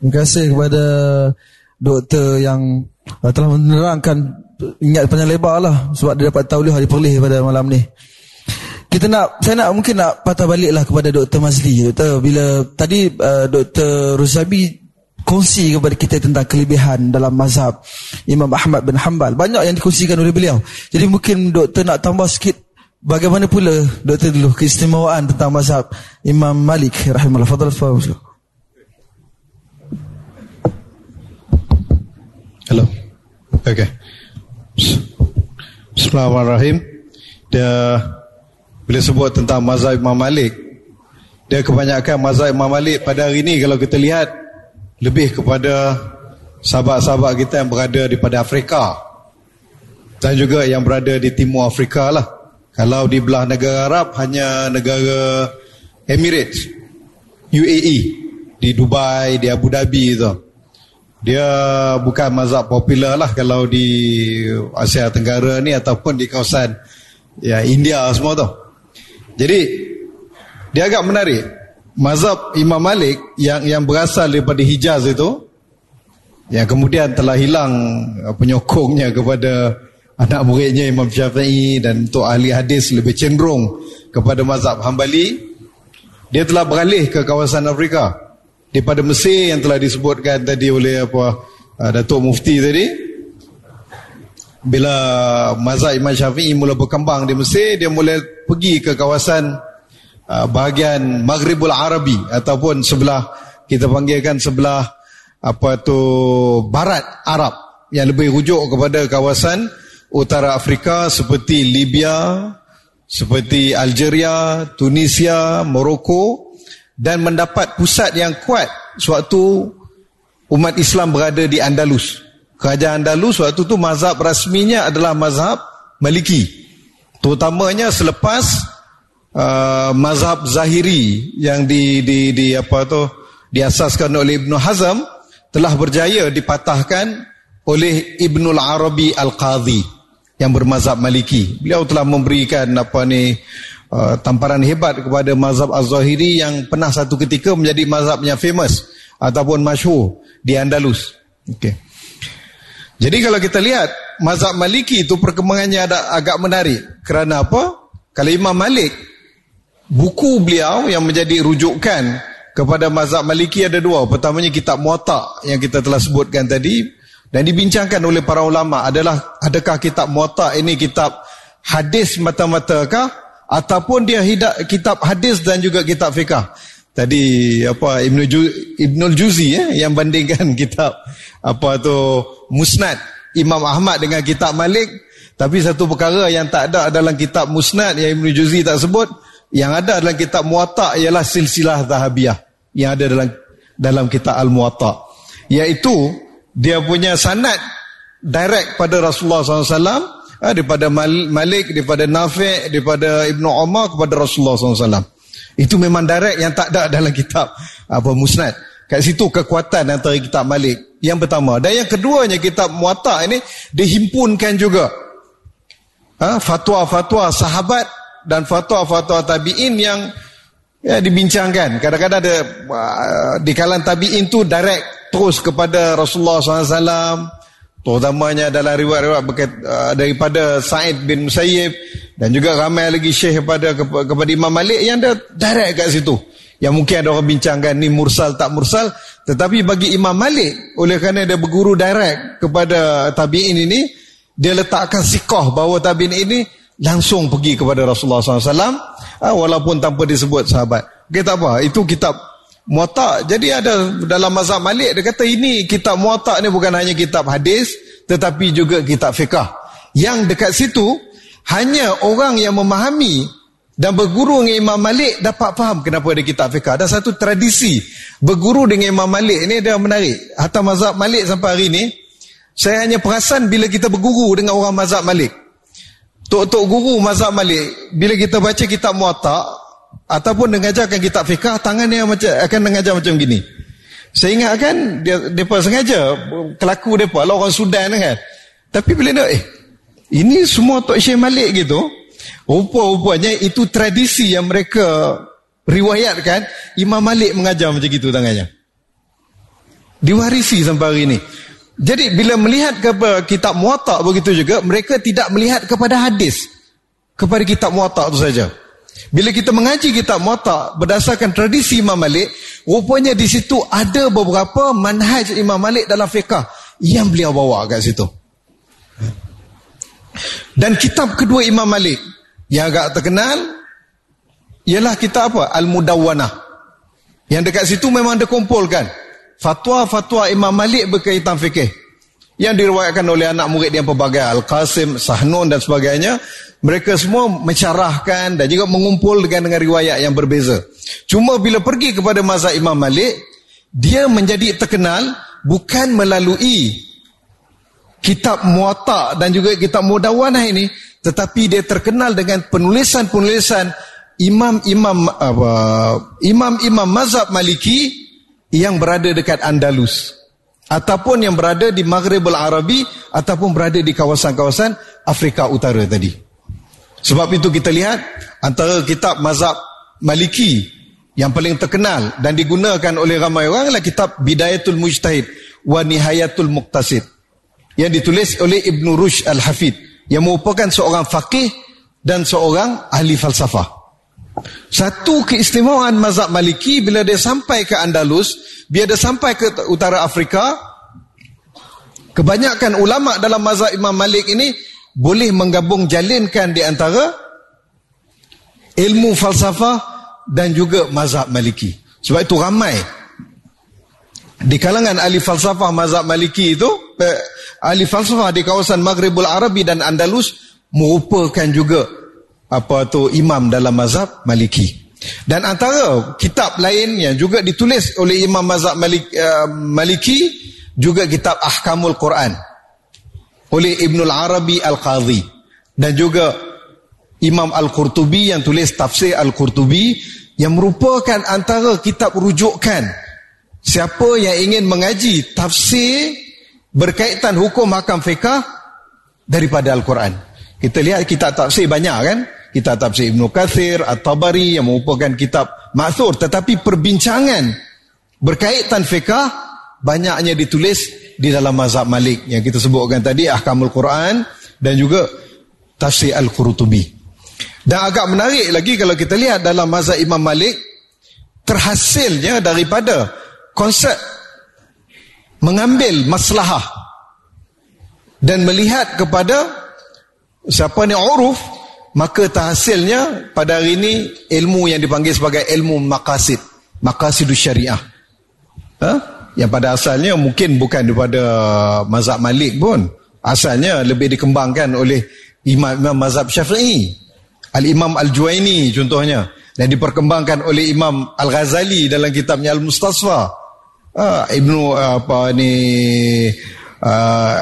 Terima kasih kepada doktor yang uh, telah menerangkan ingat panjang lebar lah sebab dia dapat tahu hari perlih pada malam ni. Kita nak saya nak mungkin nak patah baliklah kepada Dr. Mazli doktor bila tadi uh, Dr. Ruzabi kongsi kepada kita tentang kelebihan dalam mazhab Imam Ahmad bin Hanbal. Banyak yang dikongsikan oleh beliau. Jadi mungkin doktor nak tambah sikit bagaimana pula doktor dulu keistimewaan tentang mazhab Imam Malik rahimahullah. Fadal fadal. Hello. Okay. Bismillahirrahmanirrahim. Dia bila sebut tentang mazhab Imam Malik, dia kebanyakan mazhab Imam Malik pada hari ini kalau kita lihat lebih kepada sahabat-sahabat kita yang berada di pada Afrika dan juga yang berada di timur Afrika lah. Kalau di belah negara Arab hanya negara Emirates, UAE, di Dubai, di Abu Dhabi itu. Dia bukan mazhab popular lah kalau di Asia Tenggara ni ataupun di kawasan ya India semua tu. Jadi dia agak menarik. Mazhab Imam Malik yang yang berasal daripada Hijaz itu yang kemudian telah hilang uh, penyokongnya kepada anak muridnya Imam Syafi'i dan untuk ahli hadis lebih cenderung kepada mazhab Hambali dia telah beralih ke kawasan Afrika daripada Mesir yang telah disebutkan tadi oleh apa uh, Datuk Mufti tadi bila mazhab Imam Syafi'i mula berkembang di Mesir dia mula pergi ke kawasan uh, bahagian Maghribul Arabi ataupun sebelah kita panggilkan sebelah apa tu barat Arab yang lebih rujuk kepada kawasan utara Afrika seperti Libya seperti Algeria, Tunisia, Morocco dan mendapat pusat yang kuat sewaktu umat Islam berada di Andalus kerajaan Andalus waktu tu mazhab rasminya adalah mazhab Maliki. Terutamanya selepas uh, mazhab Zahiri yang di di di apa tu diasaskan oleh Ibnu Hazm telah berjaya dipatahkan oleh Ibnul Arabi Al-Qadhi yang bermazhab Maliki. Beliau telah memberikan apa ni uh, tamparan hebat kepada mazhab Az-Zahiri yang pernah satu ketika menjadi mazhab yang famous ataupun masyhur di Andalus. Okey. Jadi kalau kita lihat mazhab Maliki itu perkembangannya ada agak menarik. Kerana apa? Kalau Imam Malik buku beliau yang menjadi rujukan kepada mazhab Maliki ada dua. Pertamanya kitab Muwatta yang kita telah sebutkan tadi dan dibincangkan oleh para ulama adalah adakah kitab Muwatta ini kitab hadis mata-mata kah ataupun dia hidak kitab hadis dan juga kitab fiqah. Tadi apa Ibnu Ju, Ibnul Juzi ya yang bandingkan kitab apa tu Musnad. Imam Ahmad dengan kitab Malik. Tapi satu perkara yang tak ada dalam kitab Musnad yang Ibnu Juzi tak sebut yang ada dalam kitab Muwatta ialah silsilah Zahabiyah yang ada dalam dalam kitab Al-Muwatta. Iaitu dia punya sanad direct pada Rasulullah SAW ha, daripada Malik daripada Nafi' daripada Ibnu Umar kepada Rasulullah SAW itu memang direct yang tak ada dalam kitab apa musnad. Kat situ kekuatan antara kitab Malik. Yang pertama. Dan yang keduanya kitab Muatta ini dihimpunkan juga. Ha, fatwa-fatwa sahabat dan fatwa-fatwa tabi'in yang ya, dibincangkan. Kadang-kadang ada uh, di kalangan tabi'in tu direct terus kepada Rasulullah SAW terutamanya dalam riwayat-riwayat uh, daripada Sa'id bin Musayyib dan juga ramai lagi syekh kepada kepada Imam Malik yang ada direct kat situ. Yang mungkin ada orang bincangkan ni mursal tak mursal tetapi bagi Imam Malik oleh kerana dia berguru direct kepada tabi'in ini dia letakkan sikoh bahawa tabi'in ini langsung pergi kepada Rasulullah SAW uh, walaupun tanpa disebut sahabat. Okay, tak apa. Itu kitab muatak. Jadi ada dalam mazhab Malik dia kata ini kitab muatak ni bukan hanya kitab hadis tetapi juga kitab fiqah. Yang dekat situ hanya orang yang memahami dan berguru dengan Imam Malik dapat faham kenapa ada kitab fiqah. Ada satu tradisi berguru dengan Imam Malik ini dia menarik. Hatta mazhab Malik sampai hari ini saya hanya perasan bila kita berguru dengan orang mazhab Malik. Tok-tok guru mazhab Malik bila kita baca kitab muatak ataupun mengajarkan kitab fiqah tangannya macam akan mengajar macam gini saya ingat kan dia depa sengaja kelaku depa lah orang Sudan kan tapi bila dia eh ini semua Tok Syekh Malik gitu rupa-rupanya itu tradisi yang mereka riwayatkan Imam Malik mengajar macam gitu tangannya Diwarisi sampai hari ini. Jadi bila melihat kepada kitab muatak begitu juga, mereka tidak melihat kepada hadis. Kepada kitab muatak itu saja. Bila kita mengaji kitab muatak berdasarkan tradisi Imam Malik, rupanya di situ ada beberapa manhaj Imam Malik dalam fiqah yang beliau bawa kat situ. Dan kitab kedua Imam Malik yang agak terkenal ialah kitab apa? Al-Mudawwanah. Yang dekat situ memang dikumpulkan fatwa-fatwa Imam Malik berkaitan fikih yang diriwayatkan oleh anak murid yang pelbagai Al-Qasim, Sahnun dan sebagainya mereka semua mencarahkan dan juga mengumpul dengan, dengan riwayat yang berbeza. Cuma bila pergi kepada mazhab Imam Malik dia menjadi terkenal bukan melalui kitab muatak dan juga kitab mudawanah ini tetapi dia terkenal dengan penulisan-penulisan imam-imam apa imam-imam mazhab Maliki yang berada dekat Andalus ataupun yang berada di Maghribul Arabi ataupun berada di kawasan-kawasan Afrika Utara tadi. Sebab itu kita lihat antara kitab mazhab Maliki yang paling terkenal dan digunakan oleh ramai orang adalah kitab Bidayatul Mujtahid wa Nihayatul Muqtasid yang ditulis oleh Ibn Rush Al-Hafid yang merupakan seorang faqih dan seorang ahli falsafah. Satu keistimewaan mazhab Maliki bila dia sampai ke Andalus, bila dia sampai ke utara Afrika, kebanyakan ulama dalam mazhab Imam Malik ini boleh menggabung jalinkan di antara ilmu falsafah dan juga mazhab Maliki. Sebab itu ramai di kalangan ahli falsafah mazhab Maliki itu, eh, ahli falsafah di kawasan Maghribul Arabi dan Andalus merupakan juga apa tu imam dalam mazhab Maliki. Dan antara kitab lain yang juga ditulis oleh imam mazhab Malik, uh, Maliki juga kitab Ahkamul Quran oleh Ibnul Arabi Al-Qadhi dan juga Imam Al-Qurtubi yang tulis tafsir Al-Qurtubi yang merupakan antara kitab rujukan siapa yang ingin mengaji tafsir berkaitan hukum hakam fiqah daripada Al-Quran. Kita lihat kitab tafsir banyak kan? Kitab tafsir Ibn Kathir, At-Tabari yang merupakan kitab maksur. Tetapi perbincangan berkaitan fiqah banyaknya ditulis di dalam mazhab Malik yang kita sebutkan tadi, Ahkamul Quran dan juga Tafsir Al-Qurutubi. Dan agak menarik lagi kalau kita lihat dalam mazhab Imam Malik, terhasilnya daripada konsep mengambil maslahah dan melihat kepada siapa ni uruf maka terhasilnya pada hari ini ilmu yang dipanggil sebagai ilmu maqasid maqasidus syariah. Ha? yang pada asalnya mungkin bukan daripada mazhab malik pun. Asalnya lebih dikembangkan oleh imam-imam mazhab syafi'i. Al-imam al-juwaini contohnya. Dan diperkembangkan oleh imam al-ghazali dalam kitabnya al-mustasfa. Ha? ibnu apa ni uh,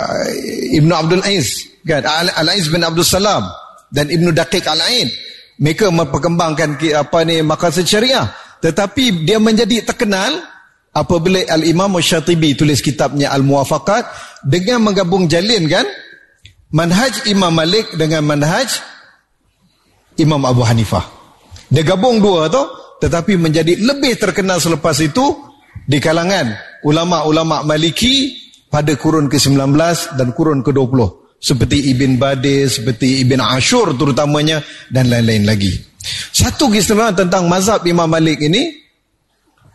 ibnu abdul ais. Kan? Al-ais bin abdul salam dan Ibnu Daqiq Al-Ain. Mereka memperkembangkan apa ni maqasid syariah. Tetapi dia menjadi terkenal apabila Al-Imam Syatibi tulis kitabnya Al-Muwafaqat dengan menggabung jalin kan? Manhaj Imam Malik dengan manhaj Imam Abu Hanifah. Dia gabung dua tu tetapi menjadi lebih terkenal selepas itu di kalangan ulama-ulama Maliki pada kurun ke-19 dan kurun ke-20 seperti Ibn Badis, seperti Ibn Ashur terutamanya dan lain-lain lagi. Satu keistimewaan tentang mazhab Imam Malik ini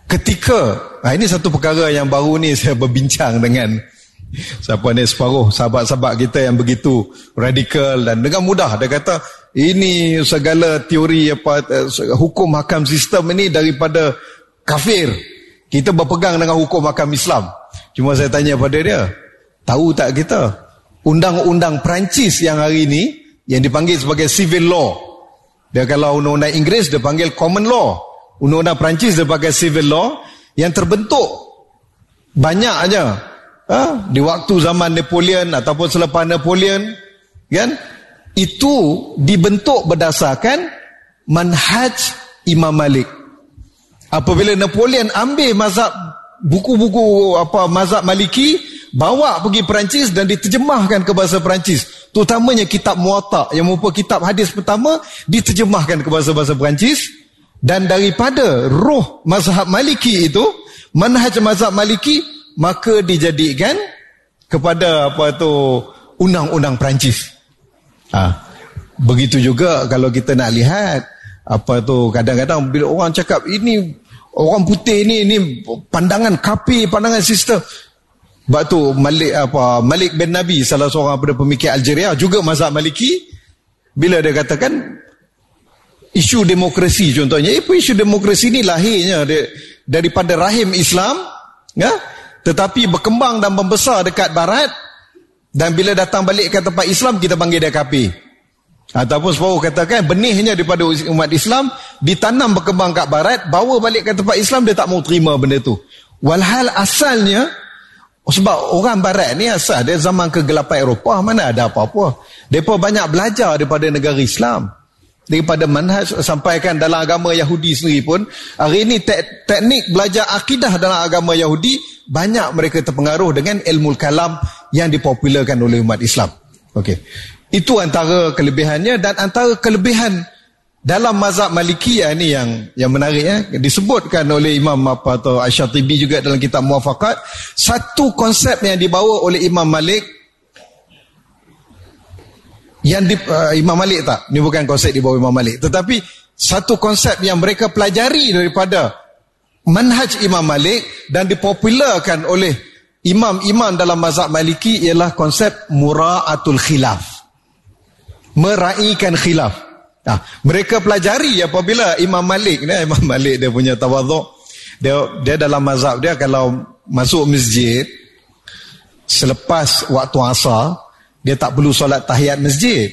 ketika nah ini satu perkara yang baru ni saya berbincang dengan siapa ni separuh sahabat-sahabat kita yang begitu radikal dan dengan mudah dia kata ini segala teori apa hukum hakam sistem ini daripada kafir. Kita berpegang dengan hukum hakam Islam. Cuma saya tanya pada dia, tahu tak kita undang-undang Perancis yang hari ini yang dipanggil sebagai civil law. Dia kalau undang-undang Inggeris dia panggil common law. Undang-undang Perancis dia panggil civil law yang terbentuk banyak aja. Ha? Di waktu zaman Napoleon ataupun selepas Napoleon kan itu dibentuk berdasarkan manhaj Imam Malik. Apabila Napoleon ambil mazhab buku-buku apa mazhab Maliki bawa pergi Perancis dan diterjemahkan ke bahasa Perancis terutamanya kitab Muwatta yang merupakan kitab hadis pertama diterjemahkan ke bahasa-bahasa Perancis dan daripada roh mazhab Maliki itu manhaj mazhab Maliki maka dijadikan kepada apa tu undang-undang Perancis. Ha. Begitu juga kalau kita nak lihat apa tu kadang-kadang bila orang cakap ini orang putih ni ini pandangan kapi, pandangan sistem. Sebab tu Malik apa Malik bin Nabi salah seorang pada pemikir Algeria juga mazhab Maliki bila dia katakan isu demokrasi contohnya. Apa isu demokrasi ni lahirnya daripada rahim Islam ya? Tetapi berkembang dan membesar dekat barat dan bila datang balik ke tempat Islam kita panggil dia kafir ataupun separuh katakan benihnya daripada umat Islam ditanam berkembang kat barat bawa balik ke tempat Islam dia tak mau terima benda tu. Walhal asalnya sebab orang barat ni asal dia zaman kegelapan Eropah mana ada apa-apa. Mereka banyak belajar daripada negara Islam. Daripada manhaj sampaikan dalam agama Yahudi sendiri pun hari ini tek, teknik belajar akidah dalam agama Yahudi banyak mereka terpengaruh dengan ilmu kalam yang dipopularkan oleh umat Islam. Okey itu antara kelebihannya dan antara kelebihan dalam mazhab Malikiyah ni yang yang menarik ya disebutkan oleh Imam apa atau Asy-Syatibi juga dalam kitab Muwafaqat satu konsep yang dibawa oleh Imam Malik yang di, uh, Imam Malik tak? Ni bukan konsep di bawah Imam Malik. Tetapi satu konsep yang mereka pelajari daripada manhaj Imam Malik dan dipopularkan oleh imam-imam dalam mazhab Maliki ialah konsep mura'atul khilaf meraihkan khilaf nah, mereka pelajari apabila Imam Malik ni Imam Malik dia punya tawaduk dia dia dalam mazhab dia kalau masuk masjid selepas waktu asar dia tak perlu solat tahiyat masjid.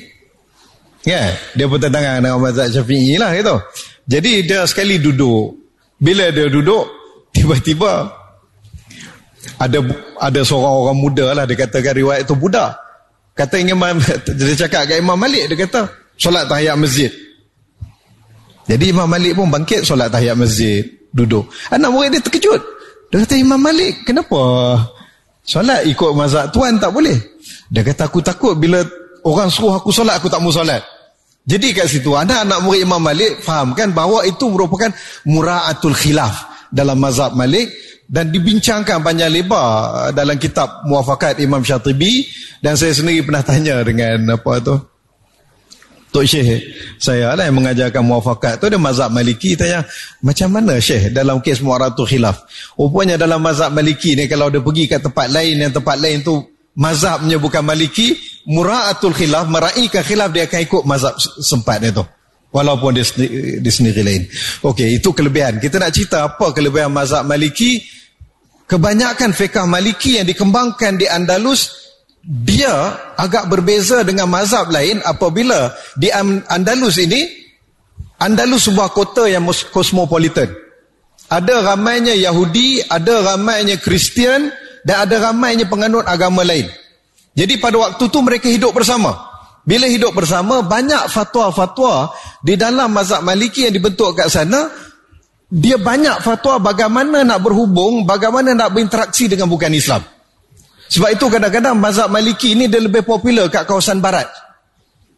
Ya, dia bertentangan dengan mazhab Syafi'i lah gitu. Jadi dia sekali duduk. Bila dia duduk, tiba-tiba ada ada seorang orang muda lah dia katakan riwayat itu budak. Kata Imam dia cakap kat Imam Malik dia kata solat tahiyat masjid. Jadi Imam Malik pun bangkit solat tahiyat masjid, duduk. Anak murid dia terkejut. Dia kata Imam Malik, kenapa solat ikut mazhab tuan tak boleh? Dia kata aku takut bila orang suruh aku solat aku tak mau solat. Jadi kat situ ada anak murid Imam Malik fahamkan bahawa itu merupakan mura'atul khilaf dalam mazhab Malik dan dibincangkan panjang lebar dalam kitab Muafakat Imam Syatibi. Dan saya sendiri pernah tanya dengan apa tu Tok Syekh. Saya lah yang mengajarkan muafakat tu. Dia mazhab maliki tanya macam mana Syekh dalam kes muaratul khilaf? Rupanya dalam mazhab maliki ni kalau dia pergi ke tempat lain yang tempat lain tu mazhabnya bukan maliki mura'atul khilaf meraihkan khilaf dia akan ikut mazhab sempat dia tu. Walaupun dia sendiri, dia sendiri lain. Okey, itu kelebihan. Kita nak cerita apa kelebihan mazhab maliki kebanyakan fiqah maliki yang dikembangkan di Andalus dia agak berbeza dengan mazhab lain apabila di Andalus ini Andalus sebuah kota yang kosmopolitan ada ramainya Yahudi ada ramainya Kristian dan ada ramainya penganut agama lain. Jadi pada waktu tu mereka hidup bersama. Bila hidup bersama, banyak fatwa-fatwa di dalam mazhab maliki yang dibentuk kat sana, dia banyak fatwa bagaimana nak berhubung, bagaimana nak berinteraksi dengan bukan Islam. Sebab itu kadang-kadang mazhab maliki ini dia lebih popular kat kawasan barat.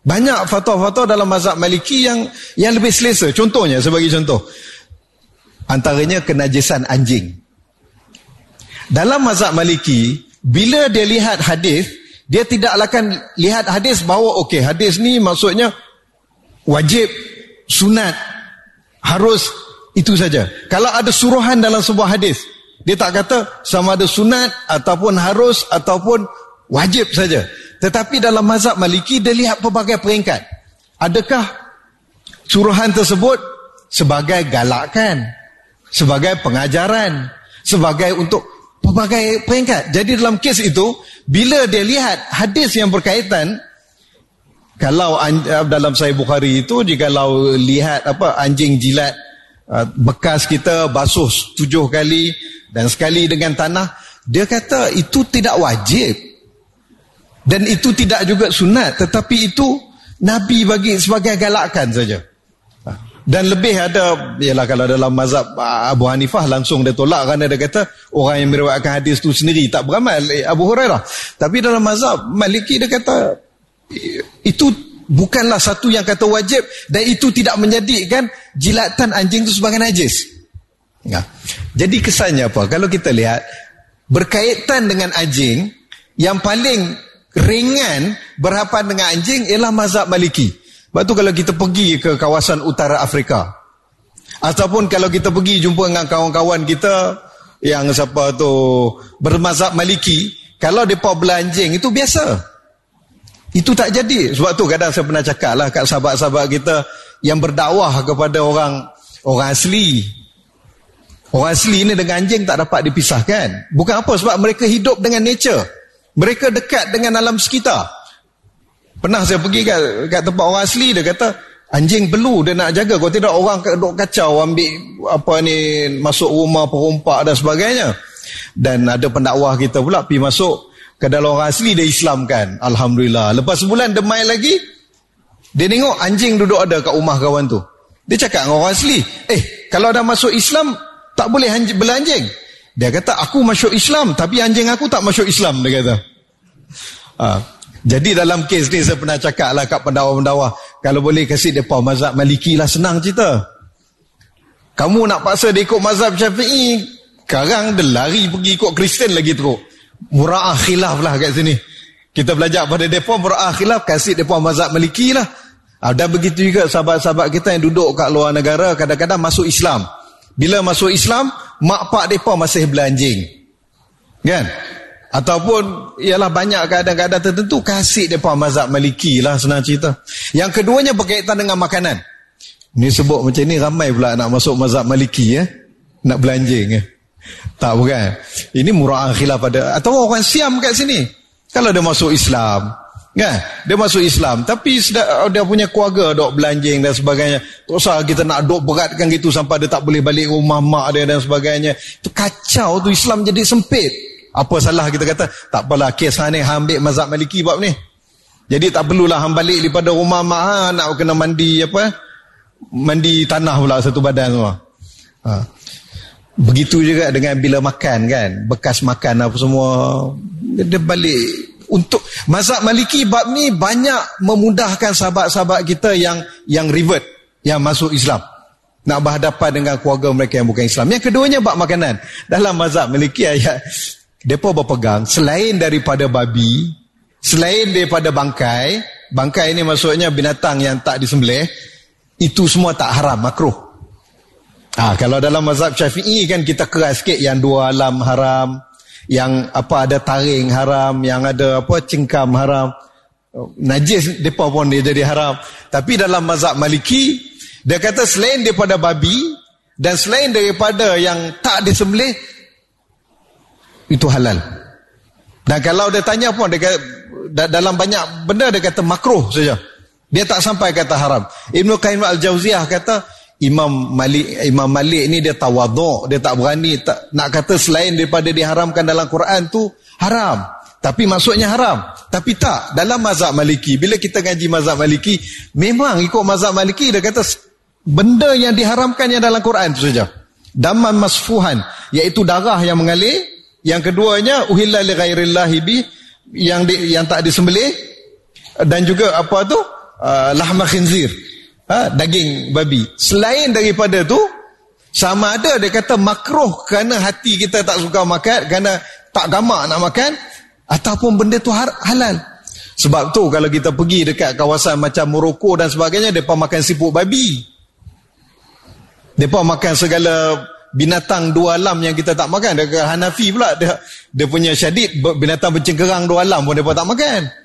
Banyak fatwa-fatwa dalam mazhab maliki yang yang lebih selesa. Contohnya, sebagai contoh. Antaranya kenajisan anjing. Dalam mazhab maliki, bila dia lihat hadis, dia tidak akan lihat hadis bahawa okey, hadis ni maksudnya wajib, sunat, harus itu saja. Kalau ada suruhan dalam sebuah hadis, dia tak kata sama ada sunat ataupun harus ataupun wajib saja. Tetapi dalam mazhab maliki, dia lihat pelbagai peringkat. Adakah suruhan tersebut sebagai galakan, sebagai pengajaran, sebagai untuk pelbagai peringkat. Jadi dalam kes itu, bila dia lihat hadis yang berkaitan, kalau dalam Sahih Bukhari itu, jika lihat apa anjing jilat uh, bekas kita basuh tujuh kali dan sekali dengan tanah, dia kata itu tidak wajib. Dan itu tidak juga sunat, tetapi itu Nabi bagi sebagai galakan saja. Dan lebih ada, ialah kalau dalam mazhab Abu Hanifah langsung dia tolak kerana dia kata orang yang meriwayatkan hadis tu sendiri tak beramal eh, Abu Hurairah. Tapi dalam mazhab Maliki dia kata itu bukanlah satu yang kata wajib dan itu tidak menjadikan jilatan anjing itu sebagai najis. Ya. Jadi kesannya apa? Kalau kita lihat berkaitan dengan anjing yang paling ringan berhadapan dengan anjing ialah mazhab Maliki. Sebab tu kalau kita pergi ke kawasan utara Afrika ataupun kalau kita pergi jumpa dengan kawan-kawan kita yang siapa tu bermazhab Maliki, kalau depa belanjing itu biasa. Itu tak jadi. Sebab tu kadang saya pernah cakap lah kat sahabat-sahabat kita yang berdakwah kepada orang orang asli. Orang asli ni dengan anjing tak dapat dipisahkan. Bukan apa sebab mereka hidup dengan nature. Mereka dekat dengan alam sekitar. Pernah saya pergi kat, kat tempat orang asli dia kata anjing perlu dia nak jaga kalau tidak orang duk kacau ambil apa ni masuk rumah perompak dan sebagainya. Dan ada pendakwah kita pula pergi masuk dalam orang asli dia Islamkan. Alhamdulillah. Lepas sebulan dia main lagi dia tengok anjing duduk ada kat rumah kawan tu. Dia cakap dengan orang asli, "Eh, kalau dah masuk Islam, tak boleh anjing, belanjing." Dia kata, "Aku masuk Islam, tapi anjing aku tak masuk Islam." Dia kata. Ha. Jadi dalam kes ni saya pernah cakap lah kat pendakwa-pendakwa, kalau boleh kasih depa mazhab Maliki lah senang cerita. Kamu nak paksa dia ikut mazhab Syafi'i, sekarang dia lari pergi ikut Kristen lagi teruk. Mura'ah khilaf lah kat sini. Kita belajar pada depa mura'ah khilaf, kasih depa mazhab Maliki lah. Ah, dan begitu juga sahabat-sahabat kita yang duduk kat luar negara kadang-kadang masuk Islam. Bila masuk Islam, mak pak depa masih belanjing. Kan? Ataupun ialah banyak kadang-kadang tertentu kasih depa mazhab Maliki lah senang cerita. Yang keduanya berkaitan dengan makanan. Ni sebut macam ni ramai pula nak masuk mazhab Maliki ya. Nak belanjing ya. Tak bukan. Ini murah khilaf pada atau orang Siam kat sini. Kalau dia masuk Islam, Kan? Dia masuk Islam tapi sedar, dia punya keluarga dok belanjing dan sebagainya. Tak usah kita nak dok beratkan gitu sampai dia tak boleh balik rumah mak dia dan sebagainya. Itu kacau tu Islam jadi sempit. Apa salah kita kata? Tak apalah kes ni ambil mazhab Maliki bab ni. Jadi tak perlulah hang balik daripada rumah mak ha, nak kena mandi apa? Mandi tanah pula satu badan semua. Ha. Begitu juga dengan bila makan kan, bekas makan apa semua dia balik untuk mazhab Maliki bab ni banyak memudahkan sahabat-sahabat kita yang yang revert yang masuk Islam nak berhadapan dengan keluarga mereka yang bukan Islam. Yang keduanya bab makanan. Dalam mazhab Maliki ayat depa berpegang selain daripada babi, selain daripada bangkai, bangkai ini maksudnya binatang yang tak disembelih, itu semua tak haram, makruh. Ah, kalau dalam mazhab Syafi'i kan kita keras sikit yang dua alam haram, yang apa ada taring haram, yang ada apa cengkam haram. Najis depa pun dia jadi haram. Tapi dalam mazhab Maliki dia kata selain daripada babi dan selain daripada yang tak disembelih itu halal. Dan kalau dia tanya pun dia kata, dalam banyak benda dia kata makruh saja. Dia tak sampai kata haram. Ibnu Qayyim al-Jauziyah kata Imam Malik Imam Malik ni dia tawaduk, dia tak berani tak nak kata selain daripada diharamkan dalam Quran tu haram. Tapi maksudnya haram. Tapi tak, dalam mazhab Maliki, bila kita ngaji mazhab Maliki, memang ikut mazhab Maliki dia kata benda yang diharamkan yang dalam Quran tu saja. Daman masfuhan, iaitu darah yang mengalir. Yang keduanya uhilla li ghairillahi bi yang di, yang tak disembelih dan juga apa tu? Uh, lahma khinzir ha, daging babi. Selain daripada tu, sama ada dia kata makruh kerana hati kita tak suka makan, kerana tak gamak nak makan, ataupun benda tu halal. Sebab tu kalau kita pergi dekat kawasan macam Morocco dan sebagainya, mereka makan siput babi. Mereka makan segala binatang dua alam yang kita tak makan. Dekat Hanafi pula, dia, dia punya syadid, binatang bercengkerang dua alam pun mereka tak makan.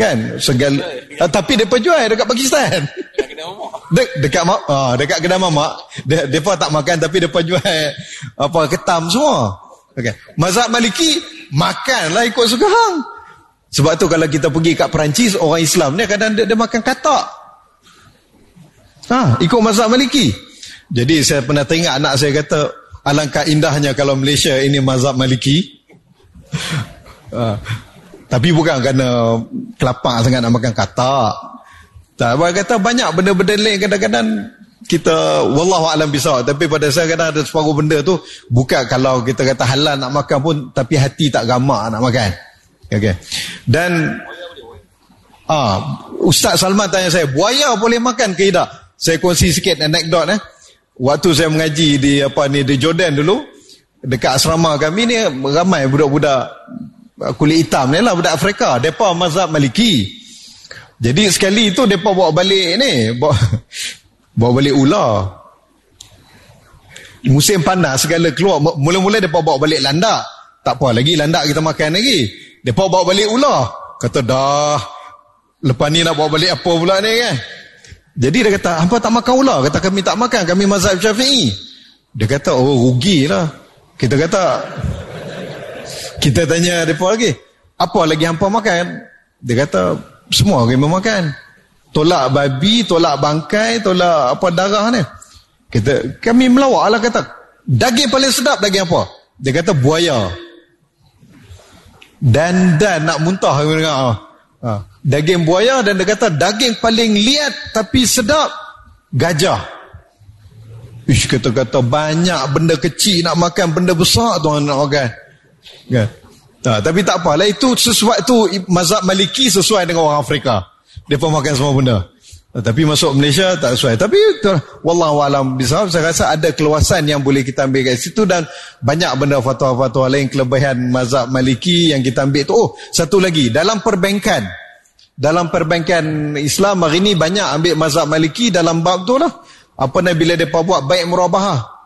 Kan? Segala, uh, tapi depa jual dekat Pakistan. Dekat kedai mamak. De, dekat mak, ah dekat kedai mamak, de, depa tak makan tapi depa jual apa ketam semua. Okey. Mazhab Maliki makanlah ikut suka hang. Sebab tu kalau kita pergi kat Perancis orang Islam ni kadang dia, dia makan katak. Ha, ikut mazhab Maliki. Jadi saya pernah tengok anak saya kata alangkah indahnya kalau Malaysia ini mazhab Maliki. Ha. Tapi bukan kerana kelapa sangat nak makan katak. Tak, apa kata banyak benda-benda lain kadang-kadang kita wallahu alam bisa tapi pada saya kadang ada separuh benda tu bukan kalau kita kata halal nak makan pun tapi hati tak gamak nak makan. Okey. Dan ah Ustaz Salman tanya saya, buaya boleh makan ke tidak? Saya kongsi sikit anekdot eh. Waktu saya mengaji di apa ni di Jordan dulu, dekat asrama kami ni ramai budak-budak kulit hitam ni lah budak Afrika. Depa mazhab Maliki. Jadi sekali itu depa bawa balik ni bawa, bawa balik ular. Musim panas segala keluar mula-mula depa bawa balik landak. Tak apa lagi landak kita makan lagi. Depa bawa balik ular. Kata dah lepas ni nak bawa balik apa pula ni kan? Jadi dia kata hampa tak makan ular? Kata kami tak makan kami mazhab syafi'i. Dia kata oh rugi lah kita kata kita tanya mereka lagi, apa lagi hampa makan? Dia kata, semua kami makan. Tolak babi, tolak bangkai, tolak apa darah ni. Kita, kami melawak lah kata, daging paling sedap daging apa? Dia kata, buaya. Dan dan nak muntah. Ha. Daging buaya dan dia kata, daging paling liat tapi sedap, gajah. Ish, kata-kata banyak benda kecil nak makan, benda besar tuan nak makan. Kan? Nah, tapi tak apalah itu sesuai itu mazhab Maliki sesuai dengan orang Afrika. Pun makan semua benda. Nah, tapi masuk Malaysia tak sesuai. Tapi wallahu alam bisawab saya rasa ada keluasan yang boleh kita ambil kat situ dan banyak benda fatwa-fatwa lain kelebihan mazhab Maliki yang kita ambil tu. Oh, satu lagi dalam perbankan. Dalam perbankan Islam hari ini banyak ambil mazhab Maliki dalam bab tu lah. Apa ni bila depa buat baik murabahah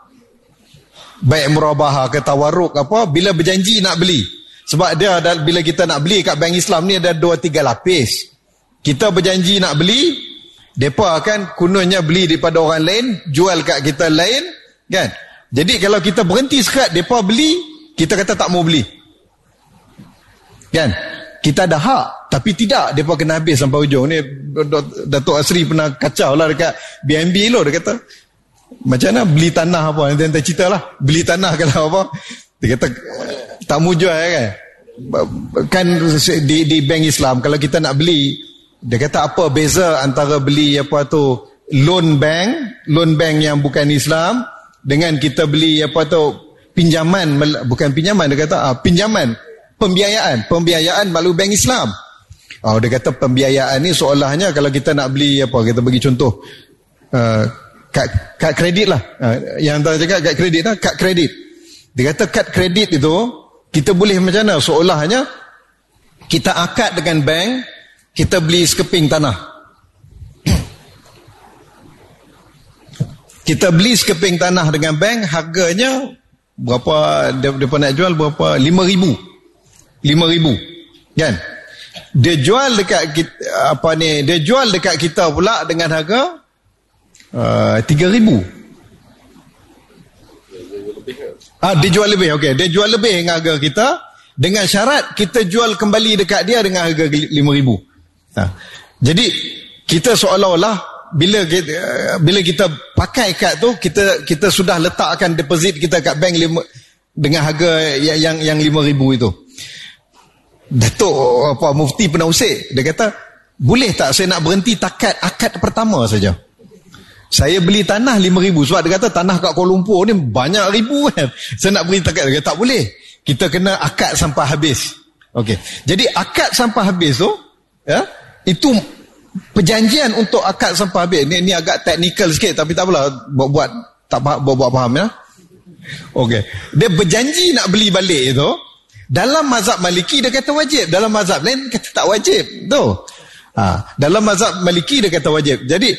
baik murabahah ke tawaruk apa bila berjanji nak beli. Sebab dia ada bila kita nak beli kat bank Islam ni ada dua tiga lapis. Kita berjanji nak beli depa akan kunonnya beli daripada orang lain jual kat kita lain kan? Jadi kalau kita berhenti sekat depa beli kita kata tak mau beli. Kan? Kita ada hak tapi tidak. Depa kena habis sampai hujung ni. Datuk Asri pernah kacau lah dekat BNB lo dia kata macam mana beli tanah apa? Nanti nanti cerita lah. Beli tanah kalau apa? Dia kata tak mau jual kan? Kan di, di bank Islam kalau kita nak beli dia kata apa beza antara beli apa tu loan bank loan bank yang bukan Islam dengan kita beli apa tu pinjaman bukan pinjaman dia kata ah, pinjaman pembiayaan. Pembiayaan melalui bank Islam. Oh, dia kata pembiayaan ni seolahnya kalau kita nak beli apa kita bagi contoh uh, kad, kad kredit lah. Uh, yang tuan cakap kad kredit lah, kad kredit. Dia kata kad kredit itu, kita boleh macam mana? Seolahnya, kita akad dengan bank, kita beli sekeping tanah. kita beli sekeping tanah dengan bank, harganya berapa, dia, dia nak jual berapa? Lima ribu. Lima ribu. Kan? Dia jual dekat kita, apa ni, dia jual dekat kita pula dengan harga Uh, tiga ribu. Ah, dia jual lebih, okey. Dia jual lebih dengan harga kita dengan syarat kita jual kembali dekat dia dengan harga lima ribu. Ha. Jadi kita seolah-olah bila kita, bila kita pakai kad tu kita kita sudah letakkan deposit kita kat bank lima, dengan harga yang yang, yang lima ribu itu. Datuk apa mufti pernah usik dia kata boleh tak saya nak berhenti takat akad pertama saja. Saya beli tanah lima ribu sebab dia kata tanah kat Kuala Lumpur ni banyak ribu kan. Saya nak beli takat dia tak boleh. Kita kena akad sampai habis. Okey. Jadi akad sampai habis tu ya, itu perjanjian untuk akad sampai habis. Ni ni agak teknikal sikit tapi tak apalah buat buat tak buat buat, buat faham ya. Okey. Dia berjanji nak beli balik itu dalam mazhab Maliki dia kata wajib, dalam mazhab lain kata tak wajib. Tu. Ha, dalam mazhab Maliki dia kata wajib. Jadi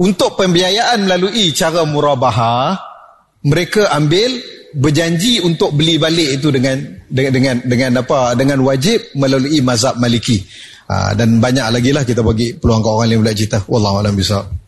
untuk pembiayaan melalui cara murabahah mereka ambil berjanji untuk beli balik itu dengan dengan dengan, dengan apa dengan wajib melalui mazhab maliki. Ha, dan banyak lagi lah kita bagi peluang ke orang lain boleh cerita. Wallahu alam bisawab